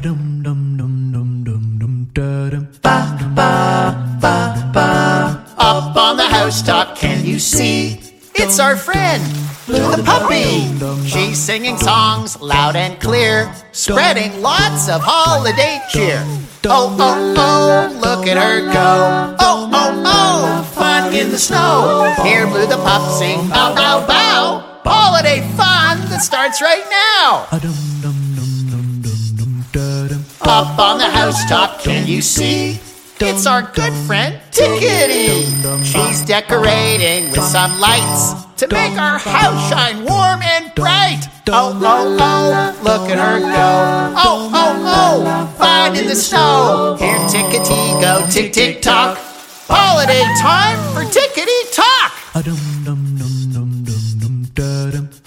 dum dum dum dum dum dum da dum. Up on the housetop, can you see? It's our friend, Blue the puppy. She's singing songs loud and clear, spreading lots of holiday cheer. Oh, oh, oh, look at her go. Oh, oh, oh, fun in the snow. Here Blue the pup sing bow, bow, bow. Holiday fun that starts right now. Up on the housetop, can you see? It's our good friend Tickety. She's decorating with some lights to make our house shine warm and bright. Oh, oh, oh, look at her go. Oh, oh, oh, fun in the snow. Here Tickety go, tick, tick, tock. Holiday time for Tickety Tock.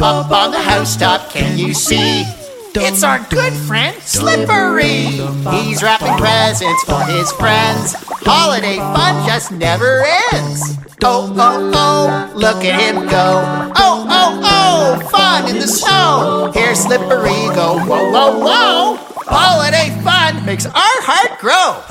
Up on the housetop, can you see? It's our good friend Slippery. He's wrapping presents for his friends. Holiday fun just never ends. Oh, oh, oh, oh, look at him go. Oh, oh, oh, fun in the snow. Here Slippery go. Whoa, whoa, whoa. Holiday fun makes our heart grow.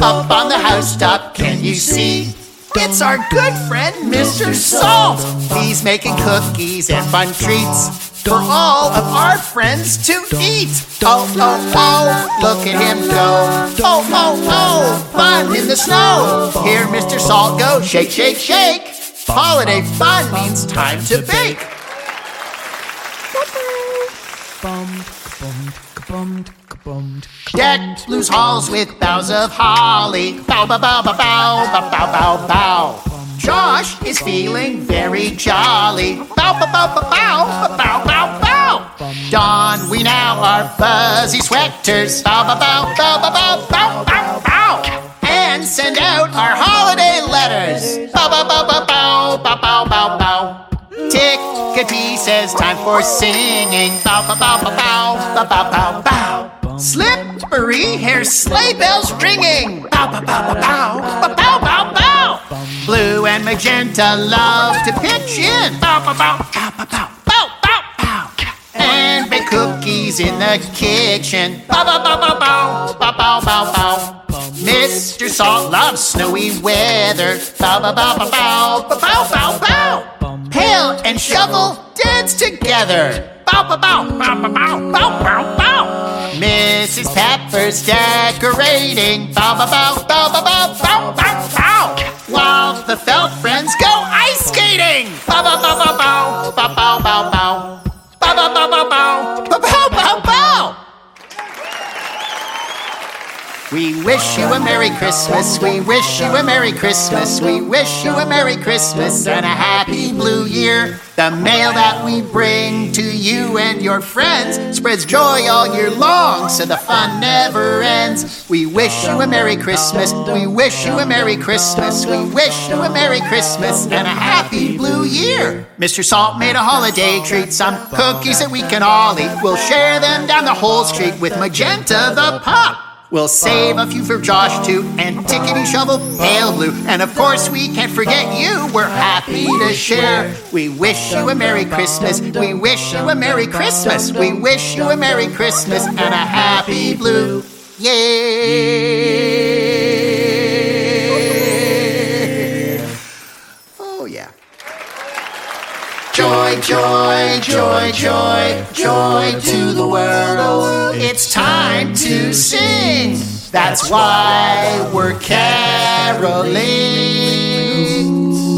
Up on the housetop, can you see? It's our good friend, Mr. Salt. He's making cookies and fun treats for all of our friends to eat. Oh, oh, oh, look at him go. Oh, oh, oh, fun in the snow. Here, Mr. Salt go, shake, shake, shake. Holiday fun means time to bake. Bummed, kabummed, kabummed, kabummed. Deck Blue's halls with boughs of holly. Bow, bow, bow, bow, bow, bow, bow, bow, bow. Josh is feeling very jolly. Bow, bow, bow, bow, bow, bow, bow, bow. Don, we now are fuzzy sweaters. Bow, bow, bow, bow, bow, bow, bow, says time for singing. Bow, bow, bow, bow, bow, bow, bow, bow, bow. Slippery hair sleigh bells ringing. Bow, bow, bow, bow, bow, bow, bow, bow. Blue and magenta love to pitch in. Bow, bow, bow, bow, bow, bow, bow, bow, bow. And bake cookies in the kitchen. Bow, bow, bow, bow, bow, bow, bow, bow, bow. Mr. Salt loves snowy weather. Bow, bow, bow, bow, bow, bow, bow, bow, bow. And shovel dance together. Bow, bow, bow, bow, bow, bow, bow, bow, bow. Mrs. Pepper's decorating. Bow, bow, bow, bow, bow, bow, bow, bow, bow. While the felt friends go ice skating. Bow, bow, bow, bow, bow, bow, bow. Wish you a Merry Christmas. We wish you a Merry Christmas. We wish you a Merry Christmas and a Happy Blue Year. The mail that we bring to you and your friends spreads joy all year long, so the fun never ends. We wish you a Merry Christmas. We wish you a Merry Christmas. We wish you a Merry Christmas and a Happy Blue Year. Mr. Salt made a holiday treat, some cookies that we can all eat. We'll share them down the whole street with Magenta the Pup. We'll save a few for Josh too, and Tickety Shovel, Pail Blue, and of course we can't forget you. We're happy to share. We wish you a Merry Christmas. We wish you a Merry Christmas. We wish you a Merry Christmas and a Happy Blue. Yeah. Oh yeah. Joy, joy, joy, joy, joy to the world. It's time to sing. That's why we're caroling.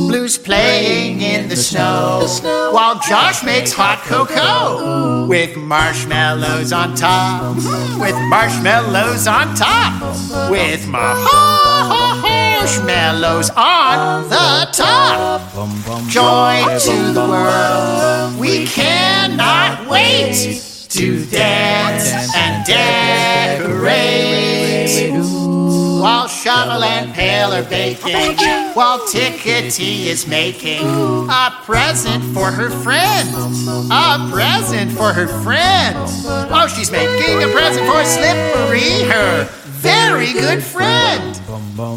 Blues playing in the snow while Josh makes hot cocoa with marshmallows on top. With marshmallows on top. With marshmallows on the top. Joy to the world. We cannot wait to dance and decorate. While Shovel and Pail are baking, while Tickety is making a present for her friend. A present for her friend. Oh, she's making a present for Slippery, her very good friend.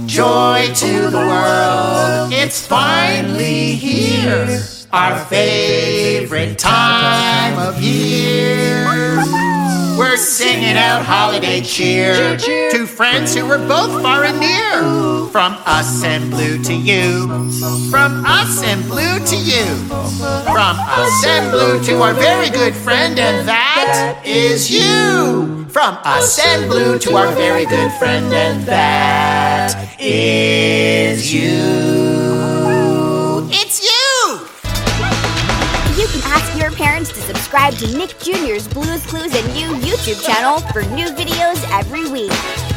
Joy to the world, it's finally here. Our favorite time of year. We're singing out holiday cheer to friends who were both far and near. From us and blue to you. From us and blue to you. From us and blue to our very good friend, and that is you. From us and blue to our very good friend, and that is you. Parents to subscribe to Nick Jr.'s Blues Clues and You YouTube channel for new videos every week.